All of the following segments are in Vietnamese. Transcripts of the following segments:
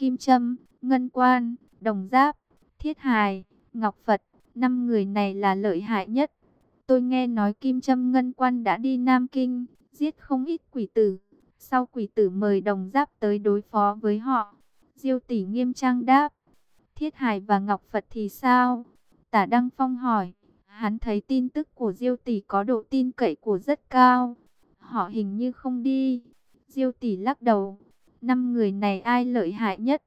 Kim Trâm, Ngân Quan, Đồng Giáp, Thiết Hài, Ngọc Phật, năm người này là lợi hại nhất. Tôi nghe nói Kim Trâm Ngân Quan đã đi Nam Kinh, giết không ít quỷ tử. Sau quỷ tử mời Đồng Giáp tới đối phó với họ. Diêu tỷ nghiêm trang đáp. Thiết Hải và Ngọc Phật thì sao? Tả Đăng Phong hỏi. Hắn thấy tin tức của Diêu tỷ có độ tin cậy của rất cao. Họ hình như không đi. Diêu tỷ lắc đầu. Năm người này ai lợi hại nhất?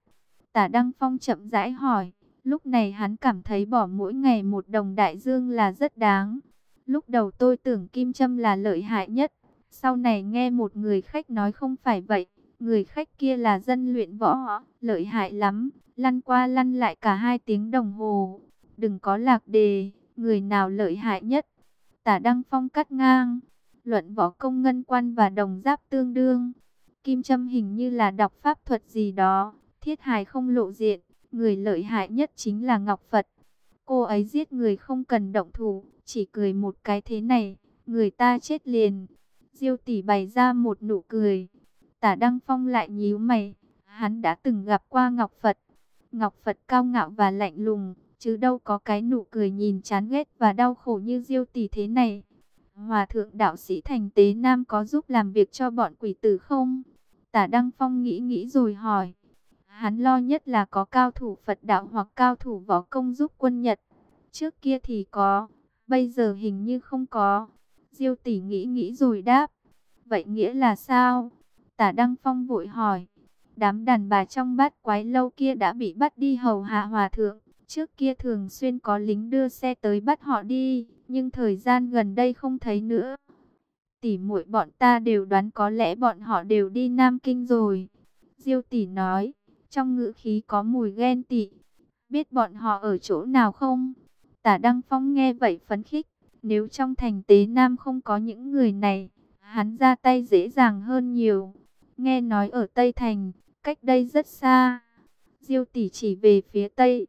Tả Đăng Phong chậm rãi hỏi. Lúc này hắn cảm thấy bỏ mỗi ngày một đồng đại dương là rất đáng. Lúc đầu tôi tưởng Kim Trâm là lợi hại nhất. Sau này nghe một người khách nói không phải vậy. Người khách kia là dân luyện võ, lợi hại lắm, lăn qua lăn lại cả hai tiếng đồng hồ. Đừng có lạc đề, người nào lợi hại nhất. Tả Đăng Phong cắt ngang, luận võ công ngân quan và đồng giáp tương đương. Kim Trâm hình như là đọc pháp thuật gì đó, thiết hài không lộ diện, người lợi hại nhất chính là Ngọc Phật. Cô ấy giết người không cần động thủ, chỉ cười một cái thế này, người ta chết liền. Diêu tỷ bày ra một nụ cười. Tả Đăng Phong lại nhíu mày, hắn đã từng gặp qua Ngọc Phật. Ngọc Phật cao ngạo và lạnh lùng, chứ đâu có cái nụ cười nhìn chán ghét và đau khổ như Diêu tỷ thế này. Hòa thượng đạo sĩ thành tế nam có giúp làm việc cho bọn quỷ tử không? Tả Đăng Phong nghĩ nghĩ rồi hỏi. Hắn lo nhất là có cao thủ Phật đạo hoặc cao thủ võ công giúp quân Nhật. Trước kia thì có, bây giờ hình như không có. Diêu tỷ nghĩ nghĩ rồi đáp. Vậy nghĩa là sao? Tả Đăng Phong vội hỏi. Đám đàn bà trong bát quái lâu kia đã bị bắt đi hầu hạ hòa thượng. Trước kia thường xuyên có lính đưa xe tới bắt họ đi, nhưng thời gian gần đây không thấy nữa. Tỷ muội bọn ta đều đoán có lẽ bọn họ đều đi Nam Kinh rồi. Diêu tỷ nói, trong ngữ khí có mùi ghen tị. Biết bọn họ ở chỗ nào không? Tả Đăng Phong nghe vậy phấn khích. Nếu trong thành tế Nam không có những người này, hắn ra tay dễ dàng hơn nhiều. Nghe nói ở Tây Thành, cách đây rất xa. Diêu tỷ chỉ về phía Tây.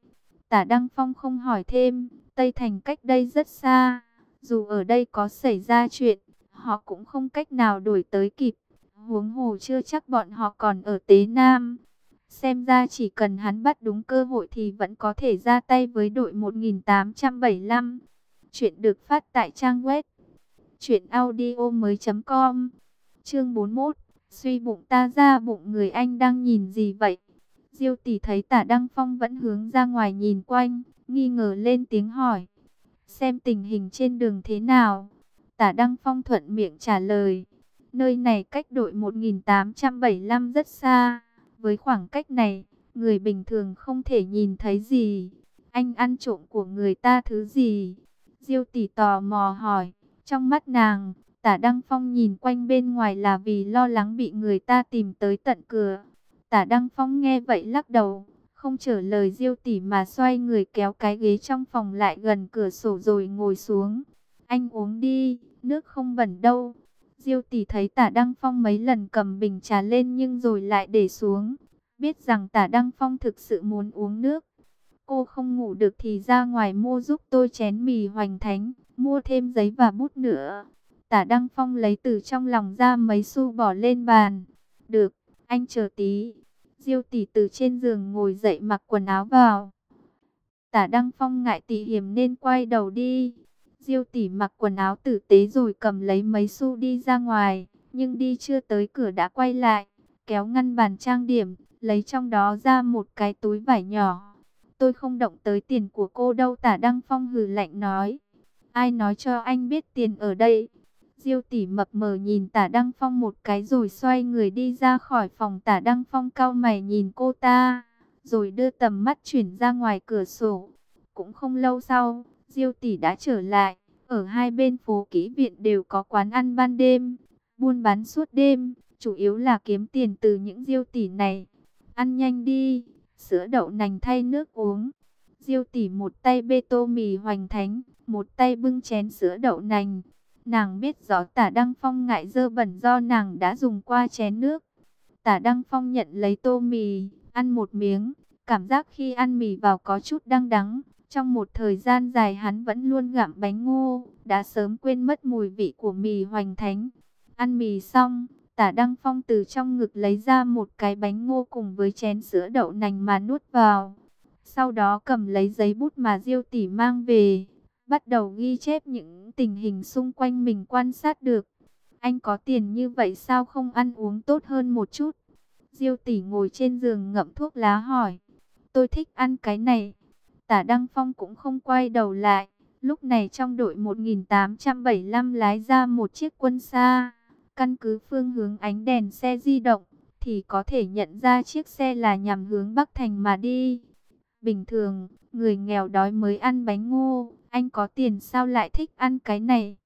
Tả Đăng Phong không hỏi thêm, Tây Thành cách đây rất xa. Dù ở đây có xảy ra chuyện, họ cũng không cách nào đổi tới kịp. Huống hồ chưa chắc bọn họ còn ở Tế Nam. Xem ra chỉ cần hắn bắt đúng cơ hội thì vẫn có thể ra tay với đội 1875. Chuyện được phát tại trang web truyệnaudiomoi.com. Chương 41. Suy bụng ta ra bụng người anh đang nhìn gì vậy? Diêu tỷ thấy Tả Đăng Phong vẫn hướng ra ngoài nhìn quanh, nghi ngờ lên tiếng hỏi: "Xem tình hình trên đường thế nào?" Tả Đăng Phong thuận miệng trả lời: "Nơi này cách đội 1875 rất xa, với khoảng cách này, người bình thường không thể nhìn thấy gì. Anh ăn trộm của người ta thứ gì?" Diêu tỷ tò mò hỏi, trong mắt nàng, tả Đăng Phong nhìn quanh bên ngoài là vì lo lắng bị người ta tìm tới tận cửa. Tả Đăng Phong nghe vậy lắc đầu, không trả lời Diêu tỷ mà xoay người kéo cái ghế trong phòng lại gần cửa sổ rồi ngồi xuống. Anh uống đi, nước không bẩn đâu. Diêu tỷ thấy tả Đăng Phong mấy lần cầm bình trà lên nhưng rồi lại để xuống. Biết rằng tả Đăng Phong thực sự muốn uống nước. Cô không ngủ được thì ra ngoài mua giúp tôi chén mì hoành thánh, mua thêm giấy và bút nữa. Tả Đăng Phong lấy từ trong lòng ra mấy xu bỏ lên bàn. Được, anh chờ tí. Diêu tỷ từ trên giường ngồi dậy mặc quần áo vào. Tả Đăng Phong ngại tỷ hiểm nên quay đầu đi. Diêu tỷ mặc quần áo tử tế rồi cầm lấy mấy xu đi ra ngoài. Nhưng đi chưa tới cửa đã quay lại. Kéo ngăn bàn trang điểm, lấy trong đó ra một cái túi vải nhỏ tôi không động tới tiền của cô đâu tả Đăng Phong hừ lạnh nói. Ai nói cho anh biết tiền ở đây? Diêu tỷ mập mờ nhìn tả Đăng Phong một cái rồi xoay người đi ra khỏi phòng tả Đăng Phong cao mày nhìn cô ta. Rồi đưa tầm mắt chuyển ra ngoài cửa sổ. Cũng không lâu sau, Diêu tỷ đã trở lại. Ở hai bên phố kỹ viện đều có quán ăn ban đêm, buôn bán suốt đêm, chủ yếu là kiếm tiền từ những diêu tỷ này. Ăn nhanh đi, sữa đậu nành thay nước uống. Diêu tỷ một tay bê tô mì hoành thánh, một tay bưng chén sữa đậu nành. Nàng biết rõ tả Đăng Phong ngại dơ bẩn do nàng đã dùng qua chén nước. Tả Đăng Phong nhận lấy tô mì, ăn một miếng. Cảm giác khi ăn mì vào có chút đăng đắng. Trong một thời gian dài hắn vẫn luôn gặm bánh ngô, đã sớm quên mất mùi vị của mì hoành thánh. Ăn mì xong, Tả Đăng Phong từ trong ngực lấy ra một cái bánh ngô cùng với chén sữa đậu nành mà nuốt vào. Sau đó cầm lấy giấy bút mà Diêu tỷ mang về, bắt đầu ghi chép những tình hình xung quanh mình quan sát được. Anh có tiền như vậy sao không ăn uống tốt hơn một chút? Diêu tỷ ngồi trên giường ngậm thuốc lá hỏi. Tôi thích ăn cái này. Tả Đăng Phong cũng không quay đầu lại. Lúc này trong đội 1875 lái ra một chiếc quân xa. Căn cứ phương hướng ánh đèn xe di động, thì có thể nhận ra chiếc xe là nhằm hướng Bắc Thành mà đi. Bình thường, người nghèo đói mới ăn bánh ngô, anh có tiền sao lại thích ăn cái này?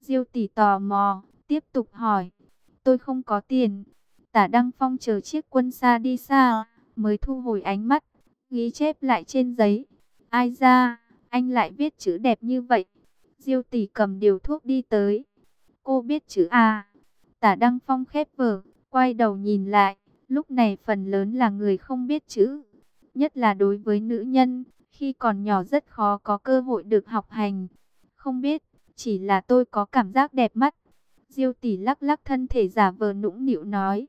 Diêu tỷ tò mò, tiếp tục hỏi. Tôi không có tiền. Tả Đăng Phong chờ chiếc quân xa đi xa, mới thu hồi ánh mắt, ghi chép lại trên giấy. Ai ra, anh lại viết chữ đẹp như vậy. Diêu tỷ cầm điều thuốc đi tới. Cô biết chữ A. Tả Đăng Phong khép vở, quay đầu nhìn lại. Lúc này phần lớn là người không biết chữ. Nhất là đối với nữ nhân, khi còn nhỏ rất khó có cơ hội được học hành. Không biết, chỉ là tôi có cảm giác đẹp mắt. Diêu tỷ lắc lắc thân thể giả vờ nũng nịu nói.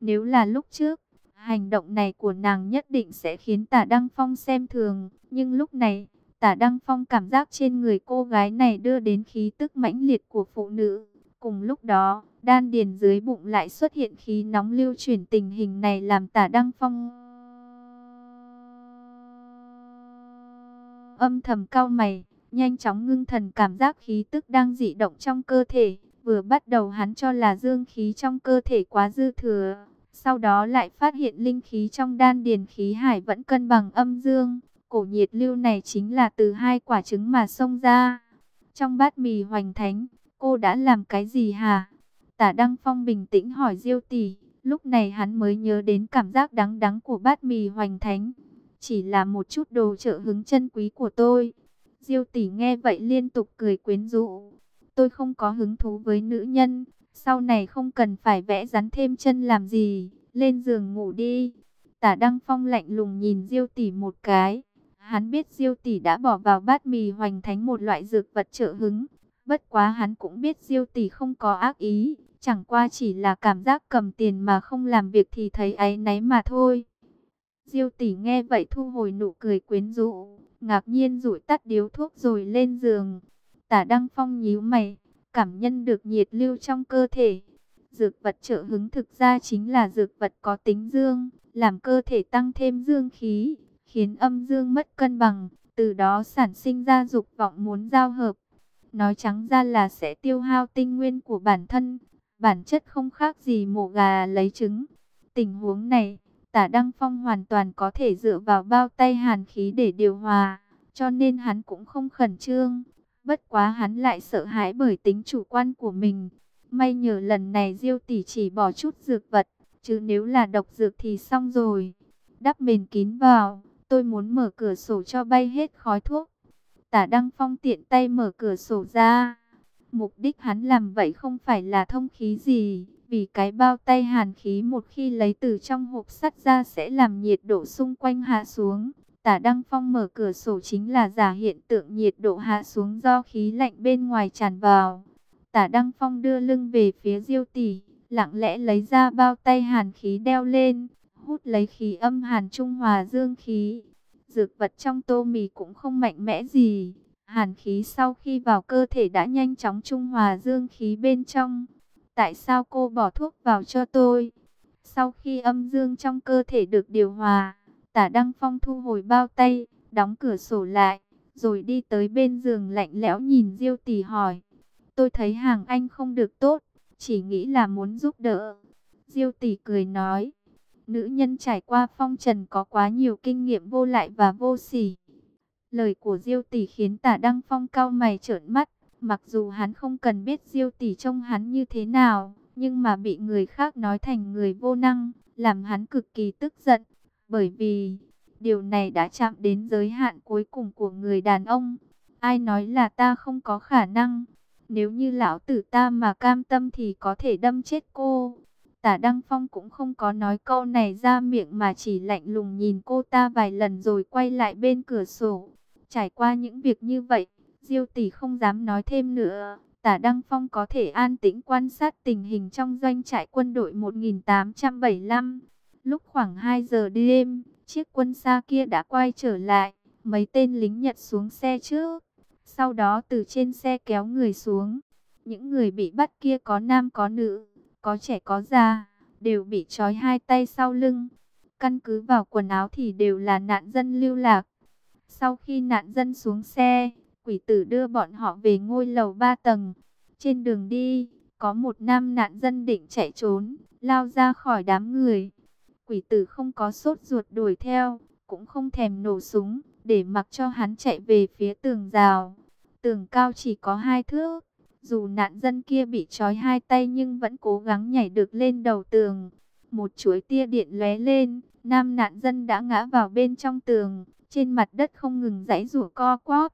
Nếu là lúc trước, hành động này của nàng nhất định sẽ khiến tả Đăng Phong xem thường. Nhưng lúc này, tả Đăng Phong cảm giác trên người cô gái này đưa đến khí tức mãnh liệt của phụ nữ. Cùng lúc đó, đan điền dưới bụng lại xuất hiện khí nóng lưu chuyển tình hình này làm tả Đăng Phong âm thầm cao mày, nhanh chóng ngưng thần cảm giác khí tức đang dị động trong cơ thể. Vừa bắt đầu hắn cho là dương khí trong cơ thể quá dư thừa, sau đó lại phát hiện linh khí trong đan điền khí hải vẫn cân bằng âm dương. Cổ nhiệt lưu này chính là từ hai quả trứng mà xông ra. Trong bát mì hoành thánh, cô đã làm cái gì hả? Tả Đăng Phong bình tĩnh hỏi Diêu tỷ, lúc này hắn mới nhớ đến cảm giác đắng đắng của bát mì hoành thánh. Chỉ là một chút đồ trợ hứng chân quý của tôi. Diêu tỷ nghe vậy liên tục cười quyến rũ. Tôi không có hứng thú với nữ nhân, sau này không cần phải vẽ rắn thêm chân làm gì, lên giường ngủ đi. Tả Đăng Phong lạnh lùng nhìn Diêu tỷ một cái. Hắn biết Diêu tỷ đã bỏ vào bát mì hoành thánh một loại dược vật trợ hứng, Bất quá hắn cũng biết Diêu tỷ không có ác ý, chẳng qua chỉ là cảm giác cầm tiền mà không làm việc thì thấy ấy náy mà thôi. Diêu tỷ nghe vậy thu hồi nụ cười quyến rũ, ngạc nhiên rủi tắt điếu thuốc rồi lên giường. Tả Đăng Phong nhíu mày, cảm nhận được nhiệt lưu trong cơ thể. Dược vật trợ hứng thực ra chính là dược vật có tính dương, làm cơ thể tăng thêm dương khí, khiến âm dương mất cân bằng, từ đó sản sinh ra dục vọng muốn giao hợp. Nói trắng ra là sẽ tiêu hao tinh nguyên của bản thân, bản chất không khác gì mổ gà lấy trứng. Tình huống này, tả Đăng Phong hoàn toàn có thể dựa vào bao tay hàn khí để điều hòa, cho nên hắn cũng không khẩn trương. Bất quá hắn lại sợ hãi bởi tính chủ quan của mình. May nhờ lần này Diêu tỷ chỉ bỏ chút dược vật, chứ nếu là độc dược thì xong rồi. Đắp mền kín vào, tôi muốn mở cửa sổ cho bay hết khói thuốc. Tả Đăng Phong tiện tay mở cửa sổ ra. Mục đích hắn làm vậy không phải là thông khí gì, vì cái bao tay hàn khí một khi lấy từ trong hộp sắt ra sẽ làm nhiệt độ xung quanh hạ xuống. Tả Đăng Phong mở cửa sổ chính là giả hiện tượng nhiệt độ hạ xuống do khí lạnh bên ngoài tràn vào. Tả Đăng Phong đưa lưng về phía Diêu tỷ, lặng lẽ lấy ra bao tay hàn khí đeo lên, hút lấy khí âm hàn trung hòa dương khí. Dược vật trong tô mì cũng không mạnh mẽ gì. Hàn khí sau khi vào cơ thể đã nhanh chóng trung hòa dương khí bên trong. Tại sao cô bỏ thuốc vào cho tôi? Sau khi âm dương trong cơ thể được điều hòa, tả Đăng Phong thu hồi bao tay, đóng cửa sổ lại, rồi đi tới bên giường lạnh lẽo nhìn Diêu tỷ hỏi. Tôi thấy hàng anh không được tốt, chỉ nghĩ là muốn giúp đỡ. Diêu tỷ cười nói. Nữ nhân trải qua phong trần có quá nhiều kinh nghiệm vô lại và vô sỉ. Lời của Diêu tỷ khiến Tả Đăng Phong cao mày trợn mắt, mặc dù hắn không cần biết Diêu tỷ trông hắn như thế nào, nhưng mà bị người khác nói thành người vô năng, làm hắn cực kỳ tức giận, bởi vì điều này đã chạm đến giới hạn cuối cùng của người đàn ông. Ai nói là ta không có khả năng? Nếu như lão tử ta mà cam tâm thì có thể đâm chết cô. Tả Đăng Phong cũng không có nói câu này ra miệng mà chỉ lạnh lùng nhìn cô ta vài lần rồi quay lại bên cửa sổ. Trải qua những việc như vậy, Diêu tỷ không dám nói thêm nữa. Tả Đăng Phong có thể an tĩnh quan sát tình hình trong doanh trại quân đội 1875. Lúc khoảng 2 giờ đêm, chiếc quân xa kia đã quay trở lại. Mấy tên lính Nhật xuống xe trước. Sau đó từ trên xe kéo người xuống. Những người bị bắt kia có nam có nữ, có trẻ có già, đều bị trói hai tay sau lưng. Căn cứ vào quần áo thì đều là nạn dân lưu lạc. Sau khi nạn dân xuống xe, quỷ tử đưa bọn họ về ngôi lầu ba tầng. Trên đường đi, có một nam nạn dân định chạy trốn, lao ra khỏi đám người. Quỷ tử không có sốt ruột đuổi theo, cũng không thèm nổ súng, để mặc cho hắn chạy về phía tường rào. Tường cao chỉ có hai thước, dù nạn dân kia bị trói hai tay nhưng vẫn cố gắng nhảy được lên đầu tường. Một chuỗi tia điện lóe lên, nam nạn dân đã ngã vào bên trong tường, trên mặt đất không ngừng giãy rủa co quắp.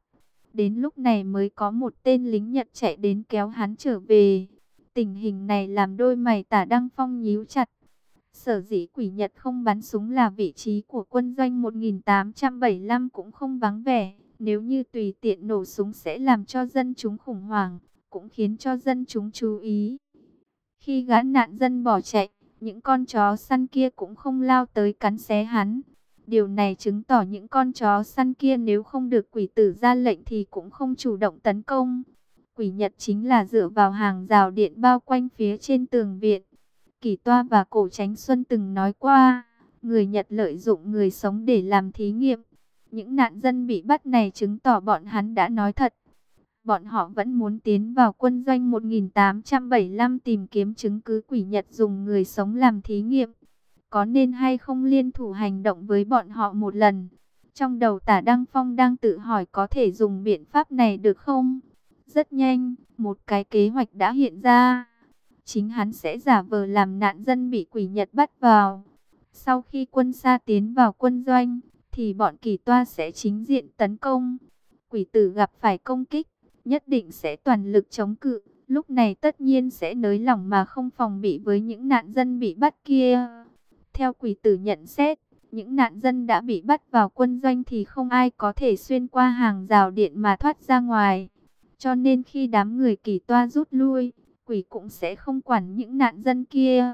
Đến lúc này mới có một tên lính Nhật chạy đến kéo hắn trở về. Tình hình này làm đôi mày tả Đăng Phong nhíu chặt. Sở dĩ quỷ Nhật không bắn súng là vị trí của quân doanh 1875 cũng không vắng vẻ. Nếu như tùy tiện nổ súng sẽ làm cho dân chúng khủng hoảng, cũng khiến cho dân chúng chú ý. Khi gã nạn dân bỏ chạy, những con chó săn kia cũng không lao tới cắn xé hắn. Điều này chứng tỏ những con chó săn kia nếu không được quỷ tử ra lệnh thì cũng không chủ động tấn công. Quỷ Nhật chính là dựa vào hàng rào điện bao quanh phía trên tường viện. Kỳ Toa và Cổ Tránh Xuân từng nói qua, người Nhật lợi dụng người sống để làm thí nghiệm. Những nạn dân bị bắt này chứng tỏ bọn hắn đã nói thật. Bọn họ vẫn muốn tiến vào quân doanh 1875 tìm kiếm chứng cứ quỷ Nhật dùng người sống làm thí nghiệm. Có nên hay không liên thủ hành động với bọn họ một lần? Trong đầu tả Đăng Phong đang tự hỏi có thể dùng biện pháp này được không? Rất nhanh, một cái kế hoạch đã hiện ra. Chính hắn sẽ giả vờ làm nạn dân bị quỷ Nhật bắt vào. Sau khi quân xa tiến vào quân doanh, thì bọn kỳ toa sẽ chính diện tấn công. Quỷ tử gặp phải công kích, nhất định sẽ toàn lực chống cự. Lúc này tất nhiên sẽ nới lỏng mà không phòng bị với những nạn dân bị bắt kia. Theo quỷ tử nhận xét, những nạn dân đã bị bắt vào quân doanh thì không ai có thể xuyên qua hàng rào điện mà thoát ra ngoài. Cho nên khi đám người kỳ toa rút lui, quỷ cũng sẽ không quản những nạn dân kia.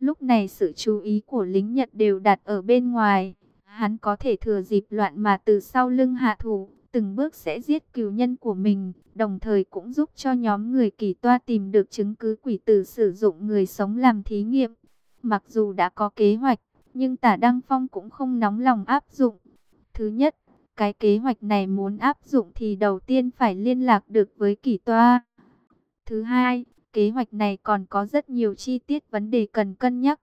Lúc này sự chú ý của lính Nhật đều đặt ở bên ngoài. Hắn có thể thừa dịp loạn mà từ sau lưng hạ thủ, từng bước sẽ giết cừu nhân của mình, đồng thời cũng giúp cho nhóm người kỳ toa tìm được chứng cứ quỷ tử sử dụng người sống làm thí nghiệm. Mặc dù đã có kế hoạch, nhưng tả Đăng Phong cũng không nóng lòng áp dụng. Thứ nhất, cái kế hoạch này muốn áp dụng thì đầu tiên phải liên lạc được với kỳ toa. Thứ hai, kế hoạch này còn có rất nhiều chi tiết vấn đề cần cân nhắc.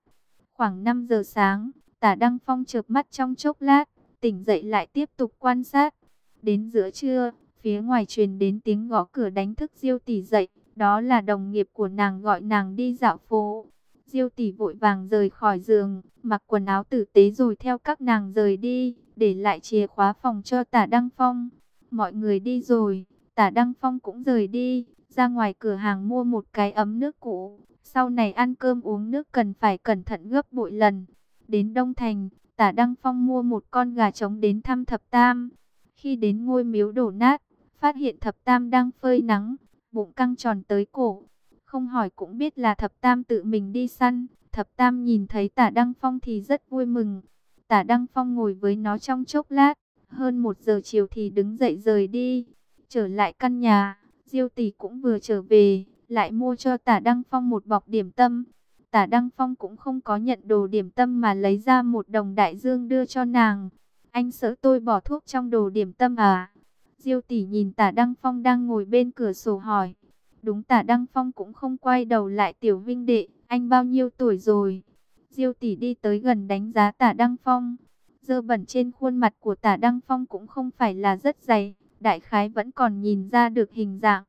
Khoảng 5 giờ sáng, tả Đăng Phong chợp mắt trong chốc lát, tỉnh dậy lại tiếp tục quan sát. Đến giữa trưa, phía ngoài truyền đến tiếng gõ cửa đánh thức Diêu tỷ dậy, đó là đồng nghiệp của nàng gọi nàng đi dạo phố. Diêu tỷ vội vàng rời khỏi giường, mặc quần áo tử tế rồi theo các nàng rời đi, để lại chìa khóa phòng cho Tả Đăng Phong. Mọi người đi rồi, Tả Đăng Phong cũng rời đi, ra ngoài cửa hàng mua một cái ấm nước cũ. Sau này ăn cơm uống nước cần phải cẩn thận gấp bội lần. Đến Đông Thành, Tả Đăng Phong mua một con gà trống đến thăm Thập Tam. Khi đến ngôi miếu đổ nát, phát hiện Thập Tam đang phơi nắng, bụng căng tròn tới cổ. Không hỏi cũng biết là thập tam tự mình đi săn. Thập tam nhìn thấy tả Đăng Phong thì rất vui mừng. Tả Đăng Phong ngồi với nó trong chốc lát. Hơn một giờ chiều thì đứng dậy rời đi. Trở lại căn nhà, Diêu tỷ cũng vừa trở về. Lại mua cho tả Đăng Phong một bọc điểm tâm. Tả Đăng Phong cũng không có nhận đồ điểm tâm mà lấy ra một đồng đại dương đưa cho nàng. Anh sợ tôi bỏ thuốc trong đồ điểm tâm à? Diêu tỷ nhìn tả Đăng Phong đang ngồi bên cửa sổ hỏi. Đúng tả Đăng Phong cũng không quay đầu lại tiểu vinh đệ, anh bao nhiêu tuổi rồi? Diêu tỷ đi tới gần đánh giá tả Đăng Phong. Dơ bẩn trên khuôn mặt của tả Đăng Phong cũng không phải là rất dày, đại khái vẫn còn nhìn ra được hình dạng.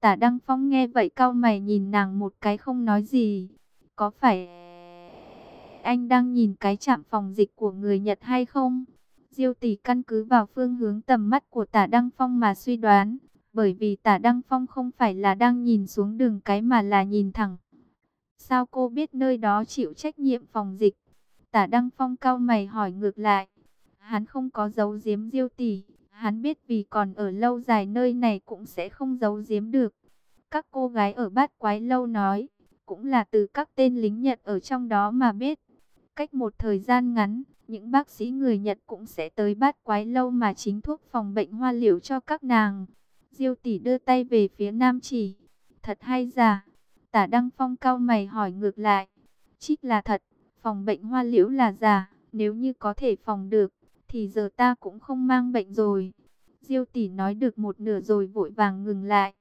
Tả Đăng Phong nghe vậy cao mày nhìn nàng một cái không nói gì. Có phải anh đang nhìn cái chạm phòng dịch của người Nhật hay không? Diêu tỷ căn cứ vào phương hướng tầm mắt của tả Đăng Phong mà suy đoán bởi vì tả Đăng Phong không phải là đang nhìn xuống đường cái mà là nhìn thẳng. Sao cô biết nơi đó chịu trách nhiệm phòng dịch? Tả Đăng Phong cao mày hỏi ngược lại. Hắn không có dấu giếm diêu tỷ, hắn biết vì còn ở lâu dài nơi này cũng sẽ không giấu giếm được. Các cô gái ở bát quái lâu nói, cũng là từ các tên lính Nhật ở trong đó mà biết. Cách một thời gian ngắn, những bác sĩ người Nhật cũng sẽ tới bát quái lâu mà chính thuốc phòng bệnh hoa liễu cho các nàng. Diêu tỷ đưa tay về phía nam chỉ. Thật hay giả? Tả Đăng Phong cao mày hỏi ngược lại. Trích là thật, phòng bệnh hoa liễu là giả. Nếu như có thể phòng được, thì giờ ta cũng không mang bệnh rồi. Diêu tỷ nói được một nửa rồi vội vàng ngừng lại.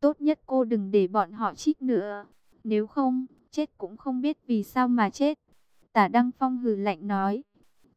Tốt nhất cô đừng để bọn họ trích nữa. Nếu không, chết cũng không biết vì sao mà chết. Tả Đăng Phong hừ lạnh nói.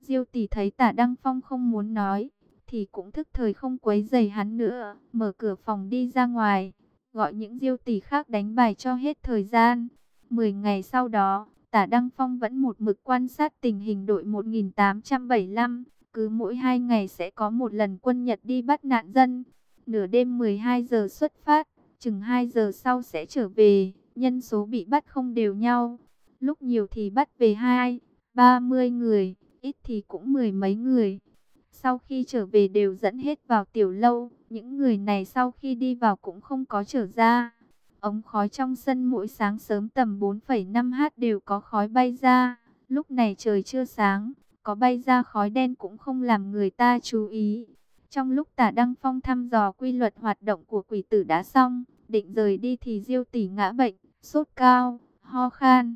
Diêu tỷ thấy tả Đăng Phong không muốn nói, thì cũng thức thời không quấy giày hắn nữa. Mở cửa phòng đi ra ngoài, gọi những diêu tỷ khác đánh bài cho hết thời gian. Mười ngày sau đó, tả Đăng Phong vẫn một mực quan sát tình hình đội 1875. Cứ mỗi hai ngày sẽ có một lần quân Nhật đi bắt nạn dân. Nửa đêm 12 giờ xuất phát, chừng 2 giờ sau sẽ trở về. Nhân số bị bắt không đều nhau. Lúc nhiều thì bắt về 2, 30 người, ít thì cũng mười mấy người. Sau khi trở về đều dẫn hết vào tiểu lâu. Những người này sau khi đi vào cũng không có trở ra. Ống khói trong sân mỗi sáng sớm tầm 4,5h đều có khói bay ra. Lúc này trời chưa sáng, có bay ra khói đen cũng không làm người ta chú ý. Trong lúc tả Đăng Phong thăm dò quy luật hoạt động của quỷ tử đã xong, định rời đi thì diêu tỷ ngã bệnh, sốt cao, ho khan.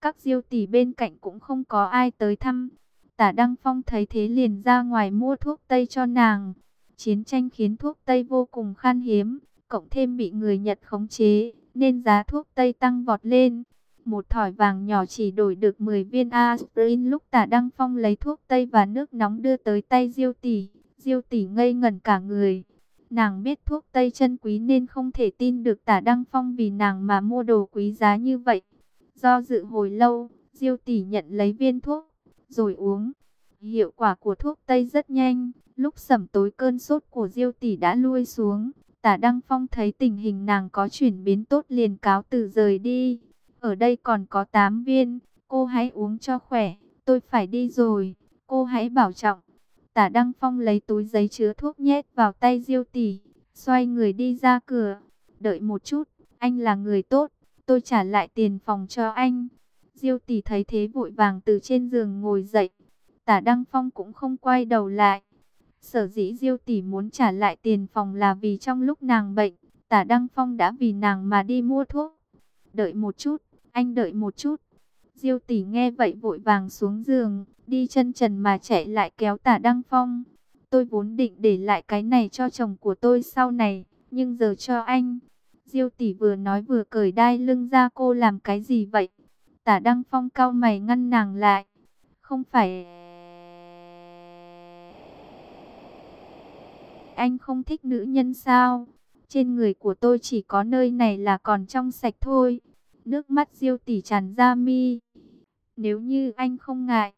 Các diêu tỷ bên cạnh cũng không có ai tới thăm. Tả Đăng Phong thấy thế liền ra ngoài mua thuốc Tây cho nàng. Chiến tranh khiến thuốc Tây vô cùng khan hiếm, cộng thêm bị người Nhật khống chế, nên giá thuốc Tây tăng vọt lên. Một thỏi vàng nhỏ chỉ đổi được 10 viên aspirin lúc tả Đăng Phong lấy thuốc Tây và nước nóng đưa tới tay Diêu tỷ. Diêu tỷ ngây ngẩn cả người. Nàng biết thuốc Tây chân quý nên không thể tin được tả Đăng Phong vì nàng mà mua đồ quý giá như vậy. Do dự hồi lâu, Diêu tỷ nhận lấy viên thuốc, rồi uống. Hiệu quả của thuốc Tây rất nhanh, lúc sẩm tối cơn sốt của Diêu tỷ đã lui xuống. Tả Đăng Phong thấy tình hình nàng có chuyển biến tốt liền cáo từ rời đi. Ở đây còn có 8 viên, cô hãy uống cho khỏe, tôi phải đi rồi, cô hãy bảo trọng. Tả Đăng Phong lấy túi giấy chứa thuốc nhét vào tay Diêu tỷ, xoay người đi ra cửa. Đợi một chút, anh là người tốt, tôi trả lại tiền phòng cho anh. Diêu tỷ thấy thế vội vàng từ trên giường ngồi dậy. Tả Đăng Phong cũng không quay đầu lại. Sở dĩ Diêu tỷ muốn trả lại tiền phòng là vì trong lúc nàng bệnh, Tả Đăng Phong đã vì nàng mà đi mua thuốc. Đợi một chút, anh đợi một chút. Diêu tỷ nghe vậy vội vàng xuống giường, đi chân trần mà chạy lại kéo tả Đăng Phong. Tôi vốn định để lại cái này cho chồng của tôi sau này, nhưng giờ cho anh. Diêu tỷ vừa nói vừa cởi đai lưng ra cô làm cái gì vậy? Tả Đăng Phong cao mày ngăn nàng lại. Không phải... Anh không thích nữ nhân sao? Trên người của tôi chỉ có nơi này là còn trong sạch thôi. Nước mắt diêu tỷ tràn ra mi. Nếu như anh không ngại.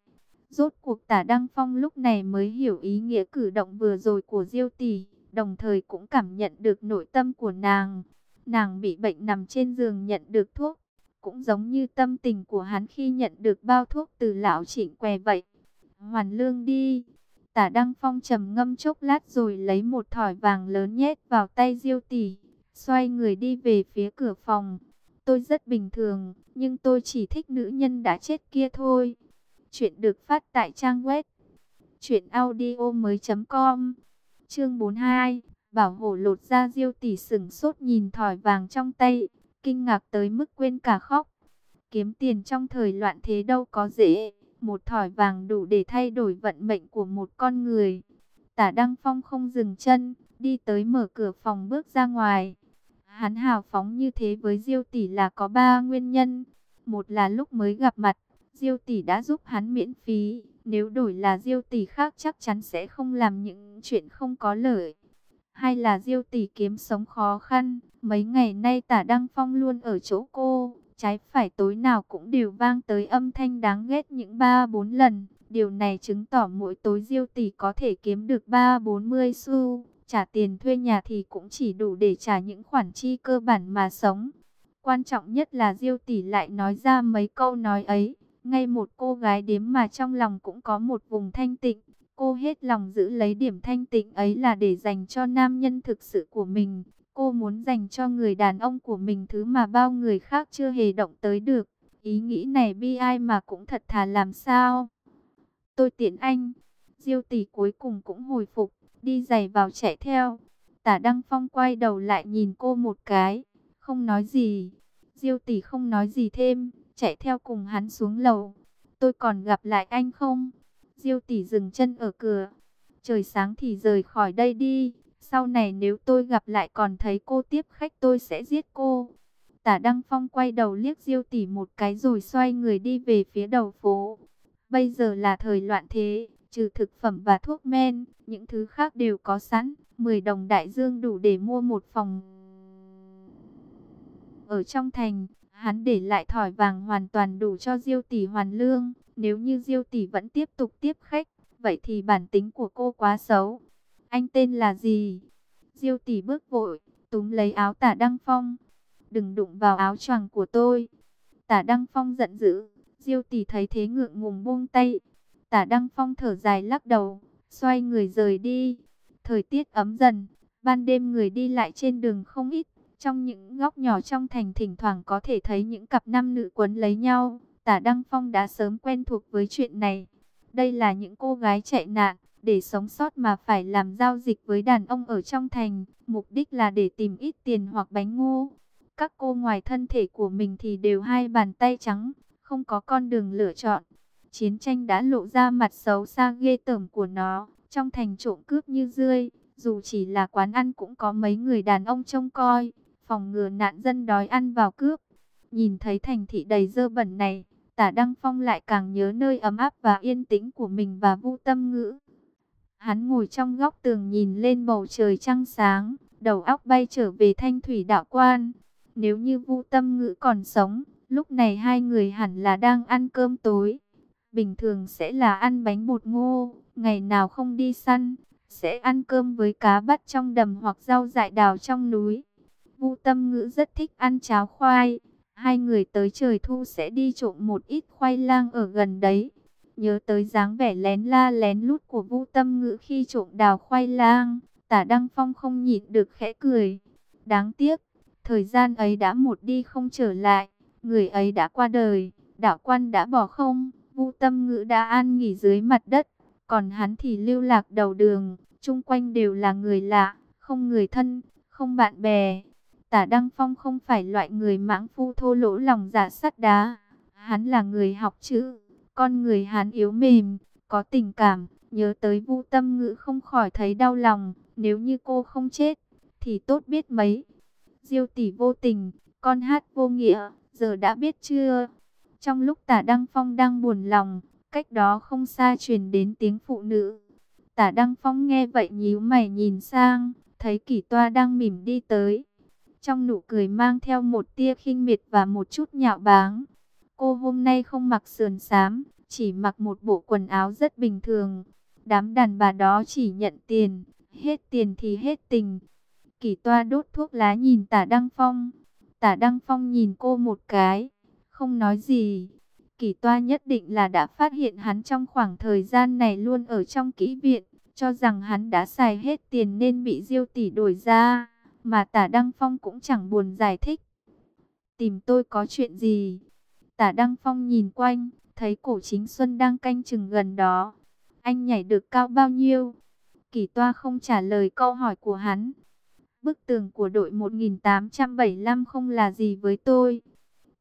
Rốt cuộc tả Đăng Phong lúc này mới hiểu ý nghĩa cử động vừa rồi của diêu tỷ. Đồng thời cũng cảm nhận được nội tâm của nàng. Nàng bị bệnh nằm trên giường nhận được thuốc. Cũng giống như tâm tình của hắn khi nhận được bao thuốc từ lão trịnh què vậy. Hoàn lương đi. Tả Đăng Phong trầm ngâm chốc lát rồi lấy một thỏi vàng lớn nhét vào tay Diêu tỷ, xoay người đi về phía cửa phòng. Tôi rất bình thường, nhưng tôi chỉ thích nữ nhân đã chết kia thôi. Chuyện được phát tại trang web truyệnaudiomoi.com. Chương 42, Bảo hộ lột ra Diêu tỷ sững sốt nhìn thỏi vàng trong tay, kinh ngạc tới mức quên cả khóc. Kiếm tiền trong thời loạn thế đâu có dễ, một thỏi vàng đủ để thay đổi vận mệnh của một con người. Tả Đăng Phong không dừng chân, đi tới mở cửa phòng bước ra ngoài. Hắn hào phóng như thế với Diêu tỷ là có ba nguyên nhân. Một là lúc mới gặp mặt, Diêu tỷ đã giúp hắn miễn phí, nếu đổi là Diêu tỷ khác chắc chắn sẽ không làm những chuyện không có lợi. Hai là Diêu tỷ kiếm sống khó khăn, mấy ngày nay Tả Đăng Phong luôn ở chỗ cô, trái phải tối nào cũng đều vang tới âm thanh đáng ghét những ba bốn lần. Điều này chứng tỏ mỗi tối Diêu tỷ có thể kiếm được ba bốn mươi xu trả tiền thuê nhà thì cũng chỉ đủ để trả những khoản chi cơ bản mà sống. Quan trọng nhất là Diêu tỷ lại nói ra mấy câu nói ấy, ngay một cô gái đếm mà trong lòng cũng có một vùng thanh tịnh. Cô hết lòng giữ lấy điểm thanh tịnh ấy là để dành cho nam nhân thực sự của mình. Cô muốn dành cho người đàn ông của mình thứ mà bao người khác chưa hề động tới được. Ý nghĩ này bi ai mà cũng thật thà làm sao. Tôi tiện anh. Diêu tỷ cuối cùng cũng hồi phục, đi giày vào chạy theo. Tả Đăng Phong quay đầu lại nhìn cô một cái, không nói gì. Diêu tỷ không nói gì thêm, chạy theo cùng hắn xuống lầu. Tôi còn gặp lại anh không? Diêu tỷ dừng chân ở cửa. Trời sáng thì rời khỏi đây đi. Sau này nếu tôi gặp lại còn thấy cô tiếp khách tôi sẽ giết cô. Tả Đăng Phong quay đầu liếc Diêu tỷ một cái rồi xoay người đi về phía đầu phố. Bây giờ là thời loạn thế, trừ thực phẩm và thuốc men, những thứ khác đều có sẵn. 10 đồng đại dương đủ để mua một phòng. Ở trong thành, hắn để lại thỏi vàng hoàn toàn đủ cho Diêu tỷ hoàn lương. Nếu như Diêu tỷ vẫn tiếp tục tiếp khách, vậy thì bản tính của cô quá xấu. Anh tên là gì? Diêu tỷ bước vội, túm lấy áo tả Đăng Phong. Đừng đụng vào áo choàng của tôi. Tả Đăng Phong giận dữ. Diêu tỷ thấy thế ngượng ngùng buông tay. Tả Đăng Phong thở dài lắc đầu, xoay người rời đi. Thời tiết ấm dần, ban đêm người đi lại trên đường không ít. Trong những góc nhỏ trong thành thỉnh thoảng có thể thấy những cặp nam nữ quấn lấy nhau. Tả Đăng Phong đã sớm quen thuộc với chuyện này. Đây là những cô gái chạy nạn, để sống sót mà phải làm giao dịch với đàn ông ở trong thành. Mục đích là để tìm ít tiền hoặc bánh ngô. Các cô ngoài thân thể của mình thì đều hai bàn tay trắng, không có con đường lựa chọn. Chiến tranh đã lộ ra mặt xấu xa ghê tởm của nó. Trong thành trộm cướp như rươi, dù chỉ là quán ăn cũng có mấy người đàn ông trông coi, phòng ngừa nạn dân đói ăn vào cướp. Nhìn thấy thành thị đầy dơ bẩn này, tả Đăng Phong lại càng nhớ nơi ấm áp và yên tĩnh của mình và vu tâm ngữ. Hắn ngồi trong góc tường nhìn lên bầu trời trăng sáng, đầu óc bay trở về thanh thủy đạo quan. Nếu như vu tâm ngữ còn sống, lúc này hai người hẳn là đang ăn cơm tối. Bình thường sẽ là ăn bánh bột ngô, ngày nào không đi săn, sẽ ăn cơm với cá bắt trong đầm hoặc rau dại đào trong núi. Vu Tâm Ngữ rất thích ăn cháo khoai. Hai người tới trời thu sẽ đi trộm một ít khoai lang ở gần đấy. Nhớ tới dáng vẻ lén la lén lút của Vu Tâm Ngữ khi trộm đào khoai lang, Tả Đăng Phong không nhịn được khẽ cười. Đáng tiếc, thời gian ấy đã một đi không trở lại, người ấy đã qua đời, đạo quan đã bỏ không, Vu Tâm Ngữ đã an nghỉ dưới mặt đất. Còn hắn thì lưu lạc đầu đường, chung quanh đều là người lạ, không người thân, không bạn bè. Tả Đăng Phong không phải loại người mãng phu thô lỗ lòng giả sắt đá. Hắn là người học chữ, con người hắn yếu mềm, có tình cảm, nhớ tới vu tâm ngữ không khỏi thấy đau lòng. Nếu như cô không chết, thì tốt biết mấy. Diêu tỷ vô tình, con hát vô nghĩa, giờ đã biết chưa? Trong lúc tả Đăng Phong đang buồn lòng, Cách đó không xa truyền đến tiếng phụ nữ. Tả Đăng Phong nghe vậy nhíu mày nhìn sang, thấy kỷ toa đang mỉm đi tới. Trong nụ cười mang theo một tia khinh miệt và một chút nhạo báng. Cô hôm nay không mặc sườn xám, chỉ mặc một bộ quần áo rất bình thường. Đám đàn bà đó chỉ nhận tiền, hết tiền thì hết tình. Kỷ toa đốt thuốc lá nhìn tả Đăng Phong. Tả Đăng Phong nhìn cô một cái, không nói gì. Kỳ toa nhất định là đã phát hiện hắn trong khoảng thời gian này luôn ở trong kỹ viện, cho rằng hắn đã xài hết tiền nên bị diêu tỷ đổi ra, mà tả Đăng Phong cũng chẳng buồn giải thích. Tìm tôi có chuyện gì? Tả Đăng Phong nhìn quanh, thấy cổ chính Xuân đang canh chừng gần đó. Anh nhảy được cao bao nhiêu? Kỳ toa không trả lời câu hỏi của hắn. Bức tường của đội 1875 không là gì với tôi.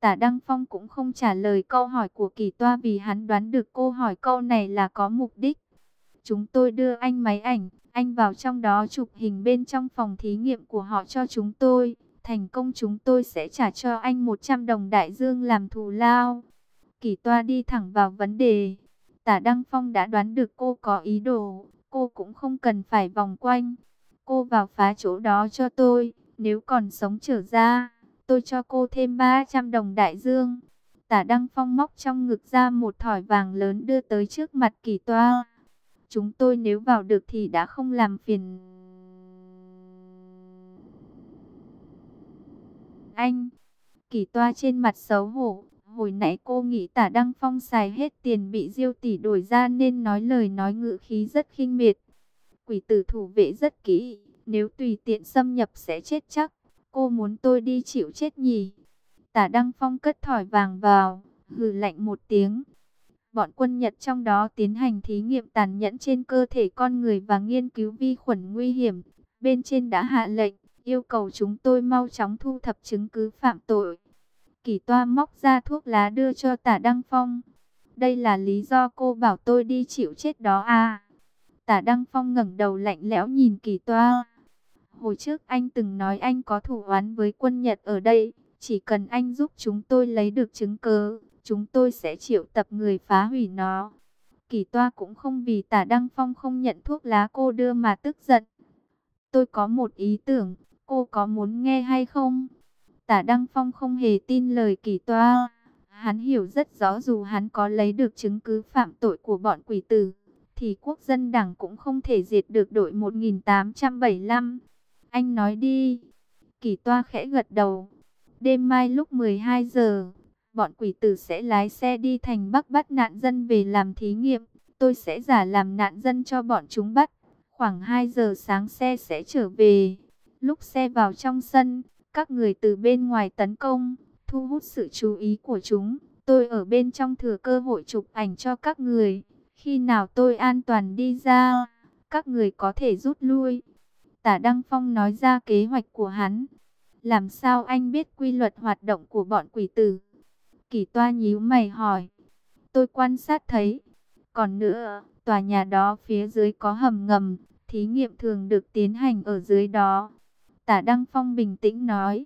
Tả Đăng Phong cũng không trả lời câu hỏi của kỳ toa vì hắn đoán được cô hỏi câu này là có mục đích. Chúng tôi đưa anh máy ảnh, anh vào trong đó chụp hình bên trong phòng thí nghiệm của họ cho chúng tôi. Thành công chúng tôi sẽ trả cho anh 100 đồng đại dương làm thù lao. Kỳ toa đi thẳng vào vấn đề. Tả Đăng Phong đã đoán được cô có ý đồ, cô cũng không cần phải vòng quanh. Cô vào phá chỗ đó cho tôi, nếu còn sống trở ra tôi cho cô thêm 300 đồng đại dương. Tả Đăng Phong móc trong ngực ra một thỏi vàng lớn đưa tới trước mặt kỳ toa. Chúng tôi nếu vào được thì đã không làm phiền. Anh, kỳ toa trên mặt xấu hổ. Hồi nãy cô nghĩ tả Đăng Phong xài hết tiền bị diêu tỷ đổi ra nên nói lời nói ngữ khí rất khinh miệt. Quỷ tử thủ vệ rất kỹ, nếu tùy tiện xâm nhập sẽ chết chắc. Cô muốn tôi đi chịu chết nhỉ? Tả Đăng Phong cất thỏi vàng vào, hừ lạnh một tiếng. Bọn quân Nhật trong đó tiến hành thí nghiệm tàn nhẫn trên cơ thể con người và nghiên cứu vi khuẩn nguy hiểm. Bên trên đã hạ lệnh, yêu cầu chúng tôi mau chóng thu thập chứng cứ phạm tội. Kỳ toa móc ra thuốc lá đưa cho tả Đăng Phong. Đây là lý do cô bảo tôi đi chịu chết đó à. Tả Đăng Phong ngẩng đầu lạnh lẽo nhìn kỳ toa. Hồi trước anh từng nói anh có thủ oán với quân Nhật ở đây. Chỉ cần anh giúp chúng tôi lấy được chứng cứ, chúng tôi sẽ triệu tập người phá hủy nó. Kỳ toa cũng không vì tả Đăng Phong không nhận thuốc lá cô đưa mà tức giận. Tôi có một ý tưởng, cô có muốn nghe hay không? Tả Đăng Phong không hề tin lời kỳ toa. Hắn hiểu rất rõ dù hắn có lấy được chứng cứ phạm tội của bọn quỷ tử, thì quốc dân đảng cũng không thể diệt được đội 1875. Anh nói đi. Kỳ toa khẽ gật đầu. Đêm mai lúc 12 giờ, bọn quỷ tử sẽ lái xe đi thành Bắc bắt nạn dân về làm thí nghiệm. Tôi sẽ giả làm nạn dân cho bọn chúng bắt. Khoảng 2 giờ sáng xe sẽ trở về. Lúc xe vào trong sân, các người từ bên ngoài tấn công, thu hút sự chú ý của chúng. Tôi ở bên trong thừa cơ hội chụp ảnh cho các người. Khi nào tôi an toàn đi ra, các người có thể rút lui. Tả Đăng Phong nói ra kế hoạch của hắn. Làm sao anh biết quy luật hoạt động của bọn quỷ tử? Kỳ toa nhíu mày hỏi. Tôi quan sát thấy. Còn nữa, tòa nhà đó phía dưới có hầm ngầm. Thí nghiệm thường được tiến hành ở dưới đó. Tả Đăng Phong bình tĩnh nói.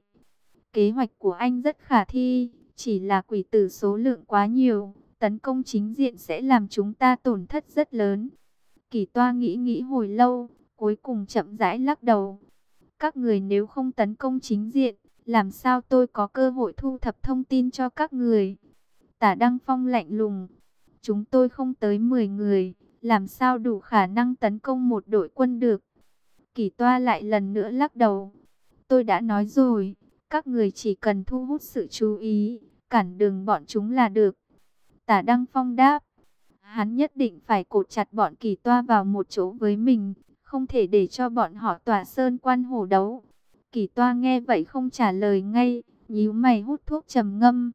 Kế hoạch của anh rất khả thi. Chỉ là quỷ tử số lượng quá nhiều. Tấn công chính diện sẽ làm chúng ta tổn thất rất lớn. Kỳ toa nghĩ nghĩ hồi lâu. Cuối cùng chậm rãi lắc đầu. Các người nếu không tấn công chính diện, làm sao tôi có cơ hội thu thập thông tin cho các người? Tả Đăng Phong lạnh lùng. Chúng tôi không tới 10 người, làm sao đủ khả năng tấn công một đội quân được? Kỳ toa lại lần nữa lắc đầu. Tôi đã nói rồi, các người chỉ cần thu hút sự chú ý, cản đường bọn chúng là được. Tả Đăng Phong đáp. Hắn nhất định phải cột chặt bọn kỳ toa vào một chỗ với mình, không thể để cho bọn họ tỏa sơn quan hổ đấu. Kỳ toa nghe vậy không trả lời ngay, nhíu mày hút thuốc trầm ngâm.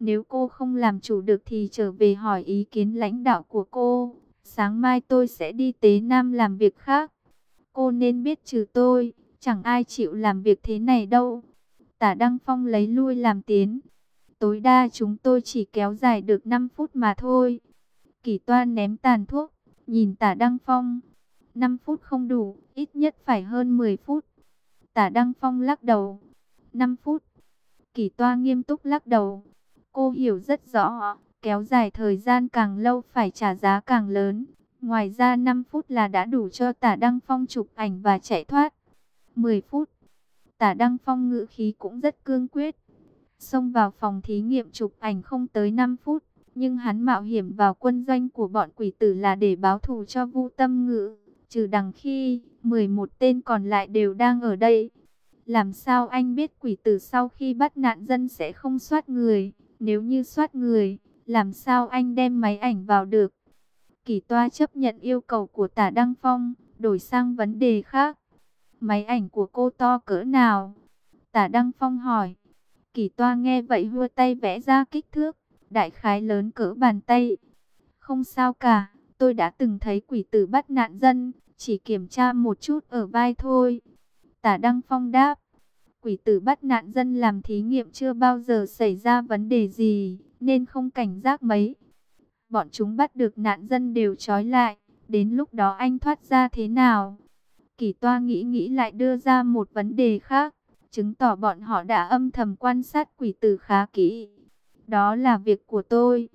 Nếu cô không làm chủ được thì trở về hỏi ý kiến lãnh đạo của cô. Sáng mai tôi sẽ đi Tế Nam làm việc khác. Cô nên biết trừ tôi, chẳng ai chịu làm việc thế này đâu. Tả Đăng Phong lấy lui làm tiến. Tối đa chúng tôi chỉ kéo dài được 5 phút mà thôi. Kỳ toa ném tàn thuốc, nhìn tả Đăng Phong, 5 phút không đủ, ít nhất phải hơn 10 phút. Tả Đăng Phong lắc đầu. 5 phút. Kỳ toa nghiêm túc lắc đầu. Cô hiểu rất rõ, kéo dài thời gian càng lâu phải trả giá càng lớn. Ngoài ra 5 phút là đã đủ cho tả Đăng Phong chụp ảnh và chạy thoát. 10 phút. Tả Đăng Phong ngữ khí cũng rất cương quyết. Xông vào phòng thí nghiệm chụp ảnh không tới 5 phút. Nhưng hắn mạo hiểm vào quân doanh của bọn quỷ tử là để báo thù cho vu tâm ngữ trừ đằng khi 11 tên còn lại đều đang ở đây. Làm sao anh biết quỷ tử sau khi bắt nạn dân sẽ không soát người? Nếu như soát người, làm sao anh đem máy ảnh vào được? Kỳ toa chấp nhận yêu cầu của tả Đăng Phong, đổi sang vấn đề khác. Máy ảnh của cô to cỡ nào? Tả Đăng Phong hỏi. Kỳ toa nghe vậy hua tay vẽ ra kích thước, đại khái lớn cỡ bàn tay. Không sao cả, tôi đã từng thấy quỷ tử bắt nạn dân, chỉ kiểm tra một chút ở vai thôi. Tả Đăng Phong đáp, quỷ tử bắt nạn dân làm thí nghiệm chưa bao giờ xảy ra vấn đề gì, nên không cảnh giác mấy. Bọn chúng bắt được nạn dân đều trói lại, đến lúc đó anh thoát ra thế nào? Kỳ toa nghĩ nghĩ lại đưa ra một vấn đề khác, chứng tỏ bọn họ đã âm thầm quan sát quỷ tử khá kỹ. Đó là việc của tôi.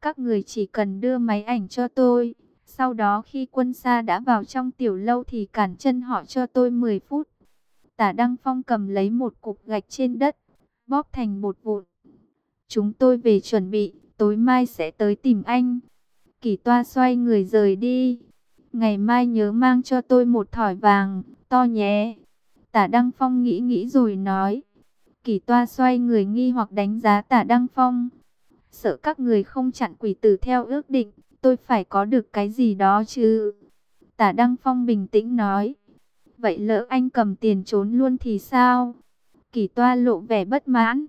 Các người chỉ cần đưa máy ảnh cho tôi, sau đó khi quân xa đã vào trong tiểu lâu thì cản chân họ cho tôi 10 phút. Tả Đăng Phong cầm lấy một cục gạch trên đất, bóp thành bột vụn. Chúng tôi về chuẩn bị, tối mai sẽ tới tìm anh. Kỳ toa xoay người rời đi. Ngày mai nhớ mang cho tôi một thỏi vàng, to nhé. Tả Đăng Phong nghĩ nghĩ rồi nói. Kỳ toa xoay người nghi hoặc đánh giá tả Đăng Phong. Sợ các người không chặn quỷ tử theo ước định, tôi phải có được cái gì đó chứ. Tả Đăng Phong bình tĩnh nói. Vậy lỡ anh cầm tiền trốn luôn thì sao? Kỳ toa lộ vẻ bất mãn.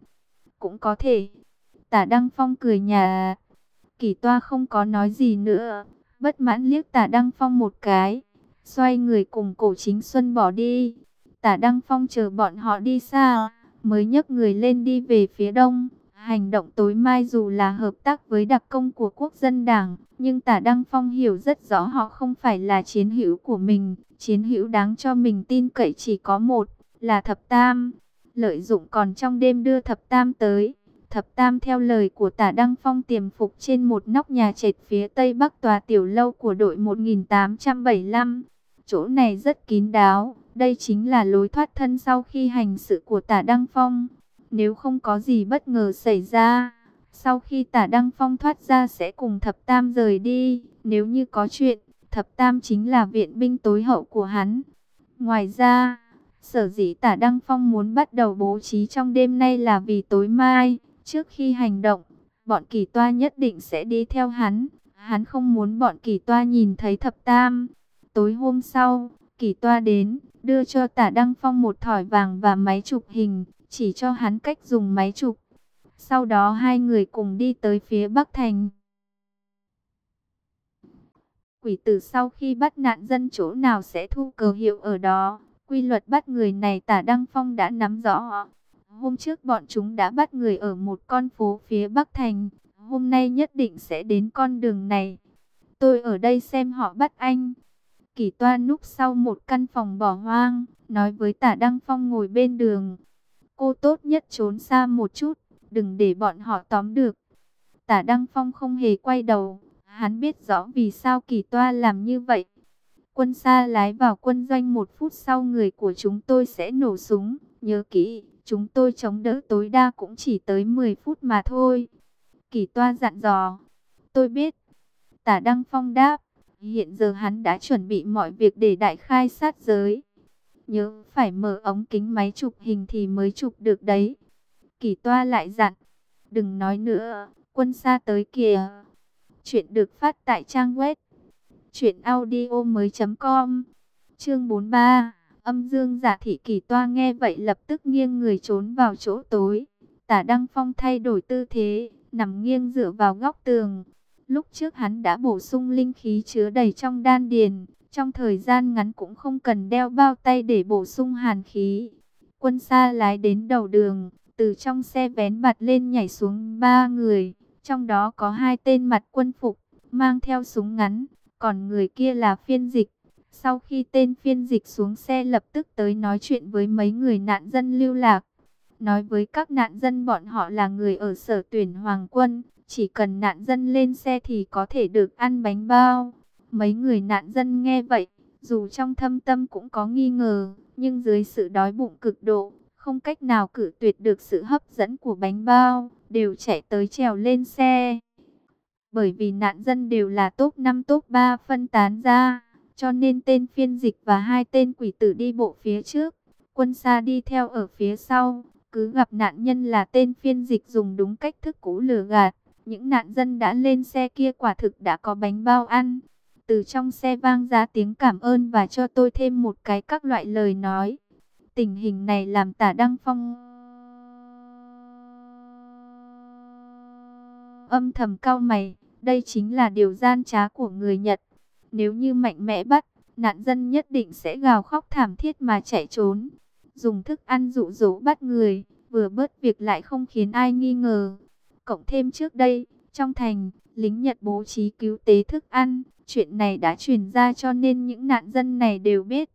Cũng có thể. Tả Đăng Phong cười nhà. Kỳ toa không có nói gì nữa. Bất mãn liếc tả Đăng Phong một cái. Xoay người cùng cổ chính Xuân bỏ đi. Tả Đăng Phong chờ bọn họ đi xa. Mới nhấc người lên đi về phía đông. Hành động tối mai dù là hợp tác với đặc công của quốc dân đảng, nhưng tả Đăng Phong hiểu rất rõ họ không phải là chiến hữu của mình. Chiến hữu đáng cho mình tin cậy chỉ có một, là Thập Tam. Lợi dụng còn trong đêm đưa Thập Tam tới. Thập Tam theo lời của tả Đăng Phong tiềm phục trên một nóc nhà trệt phía tây bắc tòa tiểu lâu của đội 1875. Chỗ này rất kín đáo, đây chính là lối thoát thân sau khi hành sự của tả Đăng Phong. Nếu không có gì bất ngờ xảy ra, sau khi tả Đăng Phong thoát ra sẽ cùng Thập Tam rời đi. Nếu như có chuyện, Thập Tam chính là viện binh tối hậu của hắn. Ngoài ra, sở dĩ tả Đăng Phong muốn bắt đầu bố trí trong đêm nay là vì tối mai, trước khi hành động, bọn kỳ toa nhất định sẽ đi theo hắn. Hắn không muốn bọn kỳ toa nhìn thấy Thập Tam. Tối hôm sau, kỳ toa đến, đưa cho tả Đăng Phong một thỏi vàng và máy chụp hình, chỉ cho hắn cách dùng máy chụp. Sau đó hai người cùng đi tới phía Bắc Thành. Quỷ tử sau khi bắt nạn dân chỗ nào sẽ thu cờ hiệu ở đó. Quy luật bắt người này tả Đăng Phong đã nắm rõ. Hôm trước bọn chúng đã bắt người ở một con phố phía Bắc Thành. Hôm nay nhất định sẽ đến con đường này. Tôi ở đây xem họ bắt anh. Kỳ toa núp sau một căn phòng bỏ hoang, nói với tả Đăng Phong ngồi bên đường. Cô tốt nhất trốn xa một chút, đừng để bọn họ tóm được. Tả Đăng Phong không hề quay đầu, hắn biết rõ vì sao kỳ toa làm như vậy. Quân xa lái vào quân doanh một phút sau người của chúng tôi sẽ nổ súng. Nhớ kỹ, chúng tôi chống đỡ tối đa cũng chỉ tới 10 phút mà thôi. Kỳ toa dặn dò. Tôi biết. Tả Đăng Phong đáp. Hiện giờ hắn đã chuẩn bị mọi việc để đại khai sát giới. Nhớ phải mở ống kính máy chụp hình thì mới chụp được đấy. Kỳ toa lại dặn. Đừng nói nữa, quân xa tới kìa. Chuyện được phát tại trang web. Chuyện audio mới com. Chương 43. Âm dương giả thị kỳ toa nghe vậy lập tức nghiêng người trốn vào chỗ tối. Tả Đăng Phong thay đổi tư thế, nằm nghiêng dựa vào góc tường. Lúc trước hắn đã bổ sung linh khí chứa đầy trong đan điền, trong thời gian ngắn cũng không cần đeo bao tay để bổ sung hàn khí. Quân xa lái đến đầu đường, từ trong xe vén bạt lên nhảy xuống ba người, trong đó có hai tên mặt quân phục, mang theo súng ngắn, còn người kia là phiên dịch. Sau khi tên phiên dịch xuống xe lập tức tới nói chuyện với mấy người nạn dân lưu lạc. Nói với các nạn dân bọn họ là người ở sở tuyển hoàng quân, chỉ cần nạn dân lên xe thì có thể được ăn bánh bao. Mấy người nạn dân nghe vậy, dù trong thâm tâm cũng có nghi ngờ, nhưng dưới sự đói bụng cực độ, không cách nào cử tuyệt được sự hấp dẫn của bánh bao, đều chạy tới trèo lên xe. Bởi vì nạn dân đều là top 5 top 3 phân tán ra, cho nên tên phiên dịch và hai tên quỷ tử đi bộ phía trước, quân xa đi theo ở phía sau, cứ gặp nạn nhân là tên phiên dịch dùng đúng cách thức cũ lừa gạt. Những nạn dân đã lên xe kia quả thực đã có bánh bao ăn. Từ trong xe vang ra tiếng cảm ơn và cho tôi thêm một cái các loại lời nói. Tình hình này làm tả Đăng Phong âm thầm cao mày. Đây chính là điều gian trá của người Nhật. Nếu như mạnh mẽ bắt, nạn dân nhất định sẽ gào khóc thảm thiết mà chạy trốn. Dùng thức ăn dụ dỗ bắt người, vừa bớt việc lại không khiến ai nghi ngờ. Cộng thêm trước đây, trong thành, lính Nhật bố trí cứu tế thức ăn. Chuyện này đã truyền ra cho nên những nạn dân này đều biết.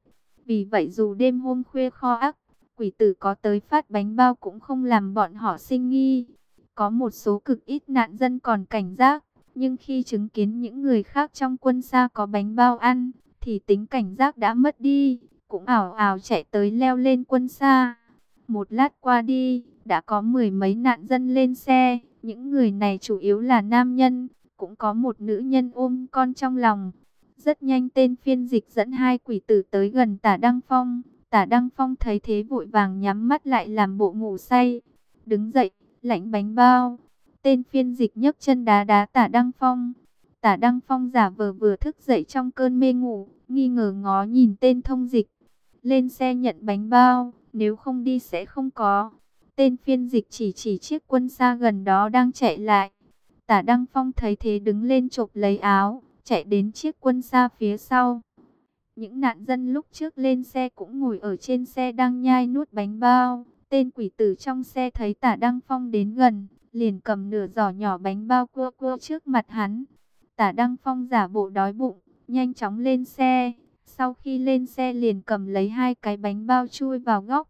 Vì vậy dù đêm hôm khuya kho ác, quỷ tử có tới phát bánh bao cũng không làm bọn họ sinh nghi. Có một số cực ít nạn dân còn cảnh giác, nhưng khi chứng kiến những người khác trong quân xa có bánh bao ăn, thì tính cảnh giác đã mất đi, cũng ảo ảo chạy tới leo lên quân xa. Một lát qua đi, đã có mười mấy nạn dân lên xe, những người này chủ yếu là nam nhân, cũng có một nữ nhân ôm con trong lòng. Rất nhanh tên phiên dịch dẫn hai quỷ tử tới gần tả Đăng Phong. Tả Đăng Phong thấy thế vội vàng nhắm mắt lại làm bộ ngủ say. Đứng dậy, lãnh bánh bao. Tên phiên dịch nhấc chân đá đá tả Đăng Phong. Tả Đăng Phong giả vờ vừa thức dậy trong cơn mê ngủ, nghi ngờ ngó nhìn tên thông dịch. lên xe nhận bánh bao, nếu không đi sẽ không có. Tên phiên dịch chỉ chỉ chiếc quân xa gần đó đang chạy lại. Tả Đăng Phong thấy thế đứng lên chộp lấy áo, chạy đến chiếc quân xa phía sau. Những nạn dân lúc trước lên xe cũng ngồi ở trên xe đang nhai nuốt bánh bao. Tên quỷ tử trong xe thấy tả Đăng Phong đến gần, liền cầm nửa giỏ nhỏ bánh bao cua cua trước mặt hắn. Tả Đăng Phong giả bộ đói bụng, nhanh chóng lên xe. Sau khi lên xe liền cầm lấy hai cái bánh bao chui vào góc.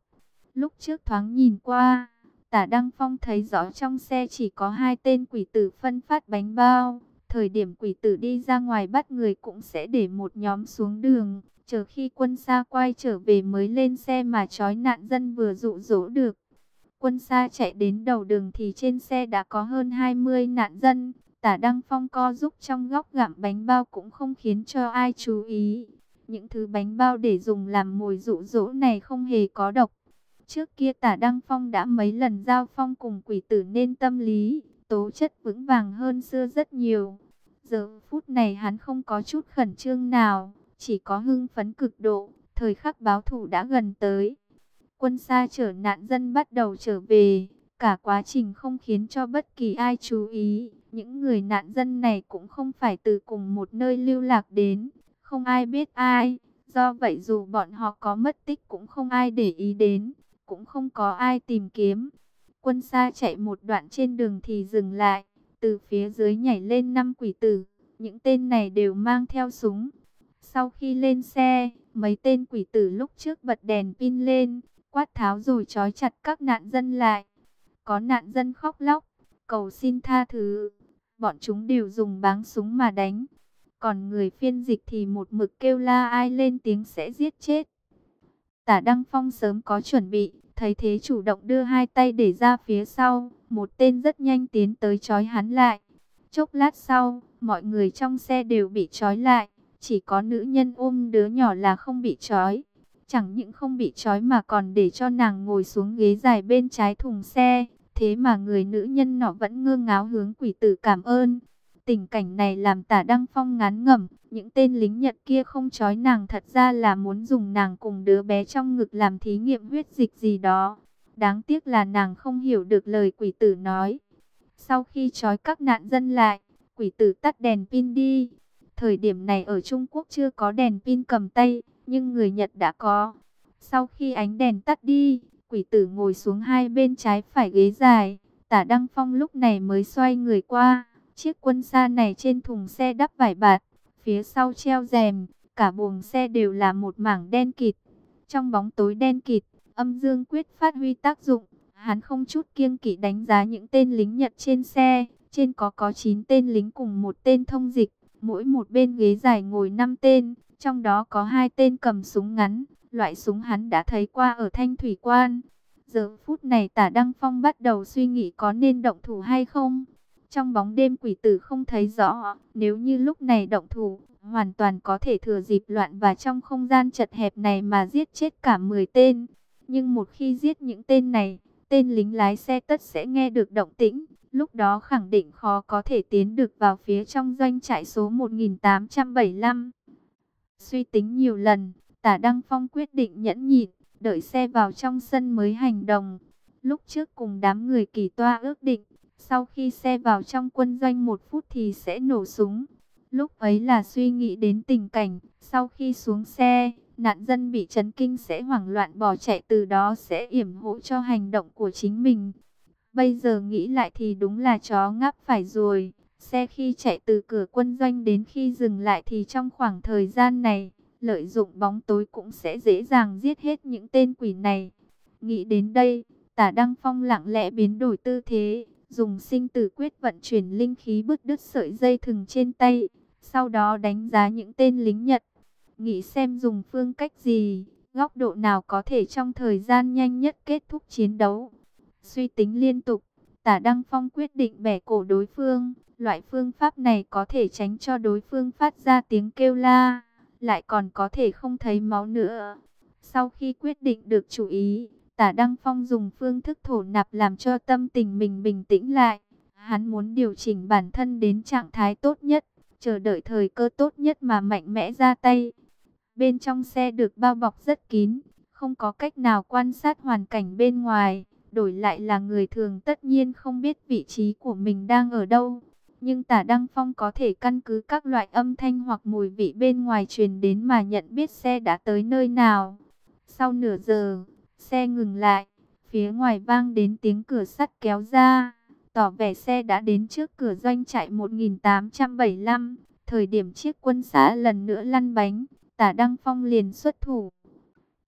Lúc trước thoáng nhìn qua, tả Đăng Phong thấy rõ trong xe chỉ có hai tên quỷ tử phân phát bánh bao. Thời điểm quỷ tử đi ra ngoài bắt người cũng sẽ để một nhóm xuống đường, chờ khi quân xa quay trở về mới lên xe mà trói nạn dân vừa dụ dỗ được. Quân xa chạy đến đầu đường thì trên xe đã có hơn 20 nạn dân, tả Đăng Phong co giúp trong góc gặm bánh bao cũng không khiến cho ai chú ý. Những thứ bánh bao để dùng làm mồi dụ dỗ này không hề có độc. Trước kia tả Đăng Phong đã mấy lần giao phong cùng quỷ tử nên tâm lý, tố chất vững vàng hơn xưa rất nhiều. Giờ phút này hắn không có chút khẩn trương nào, chỉ có hưng phấn cực độ, thời khắc báo thủ đã gần tới. Quân xa chở nạn dân bắt đầu trở về, cả quá trình không khiến cho bất kỳ ai chú ý. Những người nạn dân này cũng không phải từ cùng một nơi lưu lạc đến, không ai biết ai. Do vậy dù bọn họ có mất tích cũng không ai để ý đến, cũng không có ai tìm kiếm. Quân xa chạy một đoạn trên đường thì dừng lại, từ phía dưới nhảy lên năm quỷ tử. Những tên này đều mang theo súng. Sau khi lên xe, mấy tên quỷ tử lúc trước bật đèn pin lên, quát tháo rồi trói chặt các nạn dân lại. Có nạn dân khóc lóc, cầu xin tha thứ. Bọn chúng đều dùng báng súng mà đánh. Còn người phiên dịch thì một mực kêu la ai lên tiếng sẽ giết chết. Tả Đăng Phong sớm có chuẩn bị, thấy thế chủ động đưa hai tay để ra phía sau. Một tên rất nhanh tiến tới trói hắn lại. Chốc lát sau, mọi người trong xe đều bị trói lại. Chỉ có nữ nhân ôm đứa nhỏ là không bị trói. Chẳng những không bị trói mà còn để cho nàng ngồi xuống ghế dài bên trái thùng xe. Thế mà người nữ nhân nọ vẫn ngơ ngáo hướng quỷ tử cảm ơn. Tình cảnh này làm tả Đăng Phong ngán ngẩm. Những tên lính Nhật kia không trói nàng thật ra là muốn dùng nàng cùng đứa bé trong ngực làm thí nghiệm huyết dịch gì đó. Đáng tiếc là nàng không hiểu được lời quỷ tử nói. Sau khi trói các nạn dân lại, quỷ tử tắt đèn pin đi. Thời điểm này ở Trung Quốc chưa có đèn pin cầm tay, nhưng người Nhật đã có. Sau khi ánh đèn tắt đi, quỷ tử ngồi xuống hai bên trái phải ghế dài. Tả Đăng Phong lúc này mới xoay người qua. Chiếc quân xa này trên thùng xe đắp vải bạt, phía sau treo rèm, cả buồng xe đều là một mảng đen kịt. Trong bóng tối đen kịt, âm dương quyết phát huy tác dụng. Hắn không chút kiêng kỵ đánh giá những tên lính Nhật trên xe. Trên có có 9 tên lính cùng một tên thông dịch. Mỗi một bên ghế dài ngồi 5 tên. Trong đó có hai tên cầm súng ngắn. Loại súng hắn đã thấy qua ở Thanh Thủy Quan. Giờ phút này tả Đăng Phong bắt đầu suy nghĩ có nên động thủ hay không. Trong bóng đêm quỷ tử không thấy rõ. Nếu như lúc này động thủ, hoàn toàn có thể thừa dịp loạn và trong không gian chật hẹp này mà giết chết cả 10 tên. Nhưng một khi giết những tên này, tên lính lái xe tất sẽ nghe được động tĩnh, lúc đó khẳng định khó có thể tiến được vào phía trong doanh trại số 1875. Suy tính nhiều lần, tả Đăng Phong quyết định nhẫn nhịn, đợi xe vào trong sân mới hành động. Lúc trước cùng đám người kỳ toa ước định, sau khi xe vào trong quân doanh một phút thì sẽ nổ súng. Lúc ấy là suy nghĩ đến tình cảnh, sau khi xuống xe, nạn dân bị chấn kinh sẽ hoảng loạn bỏ chạy từ đó sẽ yểm hộ cho hành động của chính mình. Bây giờ nghĩ lại thì đúng là chó ngáp phải rồi. Xe khi chạy từ cửa quân doanh đến khi dừng lại thì trong khoảng thời gian này, lợi dụng bóng tối cũng sẽ dễ dàng giết hết những tên quỷ này. Nghĩ đến đây, tả Đăng Phong lặng lẽ biến đổi tư thế, dùng sinh tử quyết vận chuyển linh khí bứt đứt sợi dây thừng trên tay, sau đó đánh giá những tên lính Nhật nghĩ xem dùng phương cách gì, góc độ nào có thể trong thời gian nhanh nhất kết thúc chiến đấu. Suy tính liên tục, tả Đăng Phong quyết định bẻ cổ đối phương, loại phương pháp này có thể tránh cho đối phương phát ra tiếng kêu la, lại còn có thể không thấy máu nữa. Sau khi quyết định được chú ý, tả Đăng Phong dùng phương thức thổ nạp làm cho tâm tình mình bình tĩnh lại. Hắn muốn điều chỉnh bản thân đến trạng thái tốt nhất, chờ đợi thời cơ tốt nhất mà mạnh mẽ ra tay. Bên trong xe được bao bọc rất kín, không có cách nào quan sát hoàn cảnh bên ngoài. Đổi lại là người thường tất nhiên không biết vị trí của mình đang ở đâu. Nhưng tả Đăng Phong có thể căn cứ các loại âm thanh hoặc mùi vị bên ngoài truyền đến mà nhận biết xe đã tới nơi nào. Sau nửa giờ, xe ngừng lại, phía ngoài vang đến tiếng cửa sắt kéo ra, tỏ vẻ xe đã đến trước cửa doanh trại 1875. Thời điểm chiếc quân xã lần nữa lăn bánh, tả Đăng Phong liền xuất thủ.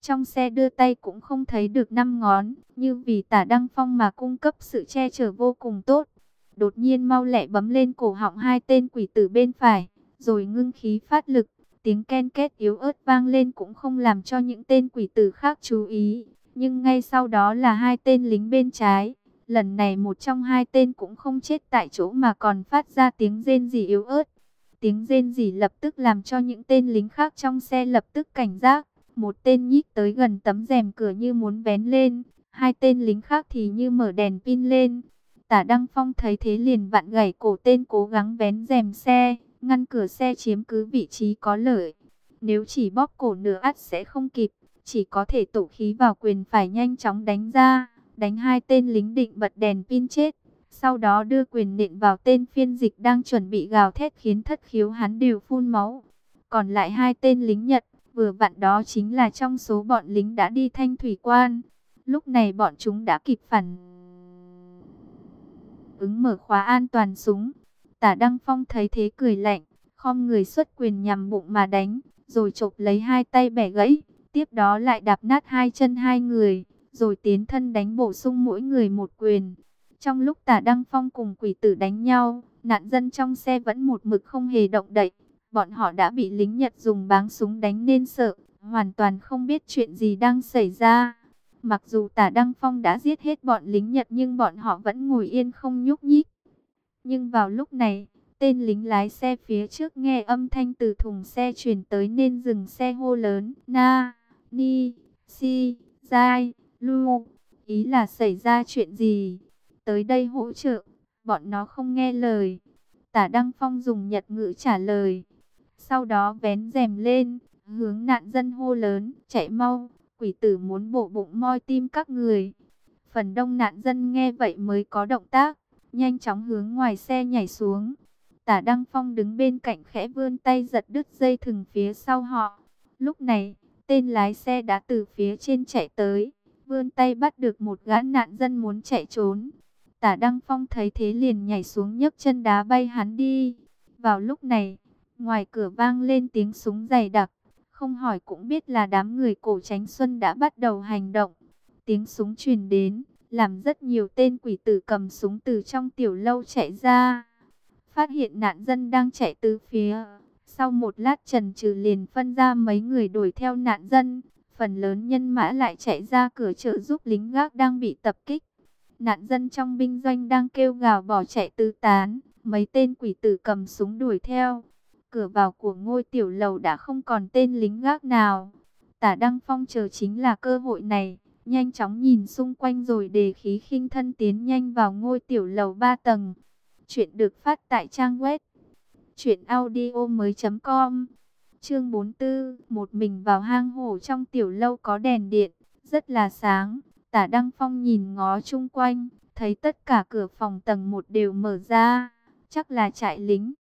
Trong xe đưa tay cũng không thấy được năm ngón, như vì tả Đăng Phong mà cung cấp sự che chở vô cùng tốt. Đột nhiên mau lẹ bấm lên cổ họng hai tên quỷ tử bên phải, rồi ngưng khí phát lực. Tiếng ken két yếu ớt vang lên cũng không làm cho những tên quỷ tử khác chú ý. Nhưng ngay sau đó là hai tên lính bên trái. Lần này một trong hai tên cũng không chết tại chỗ mà còn phát ra tiếng rên rỉ yếu ớt. Tiếng rên rỉ lập tức làm cho những tên lính khác trong xe lập tức cảnh giác. Một tên nhích tới gần tấm rèm cửa như muốn vén lên. Hai tên lính khác thì như mở đèn pin lên. Tả Đăng Phong thấy thế liền vặn gãy cổ tên cố gắng vén rèm xe, ngăn cửa xe chiếm cứ vị trí có lợi. Nếu chỉ bóp cổ nửa ắt sẽ không kịp, chỉ có thể tổ khí vào quyền phải nhanh chóng đánh ra, đánh hai tên lính định bật đèn pin chết. Sau đó đưa quyền nện vào tên phiên dịch đang chuẩn bị gào thét khiến thất khiếu hắn đều phun máu. Còn lại hai tên lính Nhật, vừa vặn đó chính là trong số bọn lính đã đi thanh thủy quan. Lúc này bọn chúng đã kịp phản ứng mở khóa an toàn súng. Tả Đăng Phong thấy thế cười lạnh, khom người xuất quyền nhằm bụng mà đánh, rồi chộp lấy hai tay bẻ gãy, tiếp đó lại đạp nát hai chân hai người, rồi tiến thân đánh bổ sung mỗi người một quyền. Trong lúc tả Đăng Phong cùng quỷ tử đánh nhau, nạn dân trong xe vẫn một mực không hề động đậy. Bọn họ đã bị lính Nhật dùng báng súng đánh nên sợ, hoàn toàn không biết chuyện gì đang xảy ra. Mặc dù tả Đăng Phong đã giết hết bọn lính Nhật nhưng bọn họ vẫn ngồi yên không nhúc nhích. Nhưng vào lúc này, tên lính lái xe phía trước nghe âm thanh từ thùng xe truyền tới nên dừng xe hô lớn. Na, Ni, Si, Giai, Lu. Ý là xảy ra chuyện gì? Tới đây hỗ trợ. Bọn nó không nghe lời. Tả Đăng Phong dùng nhật ngữ trả lời. Sau đó vén rèm lên, hướng nạn dân hô lớn, chạy mau, quỷ tử muốn bổ bụng moi tim các người. Phần đông nạn dân nghe vậy mới có động tác, nhanh chóng hướng ngoài xe nhảy xuống. Tả Đăng Phong đứng bên cạnh khẽ vươn tay giật đứt dây thừng phía sau họ. Lúc này, tên lái xe đã từ phía trên chạy tới, vươn tay bắt được một gã nạn dân muốn chạy trốn. Tả Đăng Phong thấy thế liền nhảy xuống nhấc chân đá bay hắn đi. Vào lúc này, ngoài cửa vang lên tiếng súng dày đặc. Không hỏi cũng biết là đám người cổ tránh xuân đã bắt đầu hành động. Tiếng súng truyền đến, làm rất nhiều tên quỷ tử cầm súng từ trong tiểu lâu chạy ra. Phát hiện nạn dân đang chạy từ phía. Sau một lát trần trừ liền phân ra mấy người đuổi theo nạn dân. Phần lớn nhân mã lại chạy ra cửa trợ giúp lính gác đang bị tập kích. Nạn dân trong binh doanh đang kêu gào bỏ chạy tứ tán. Mấy tên quỷ tử cầm súng đuổi theo. Cửa vào của ngôi tiểu lầu đã không còn tên lính gác nào. Tả Đăng Phong chờ chính là cơ hội này. Nhanh chóng nhìn xung quanh rồi đề khí khinh thân tiến nhanh vào ngôi tiểu lầu 3 tầng. Chuyện được phát tại trang web. Chuyện audio mới com. Chương 44. Một mình vào hang hổ trong tiểu lâu có đèn điện. Rất là sáng. Tả Đăng Phong nhìn ngó chung quanh. Thấy tất cả cửa phòng tầng 1 đều mở ra. Chắc là trại lính.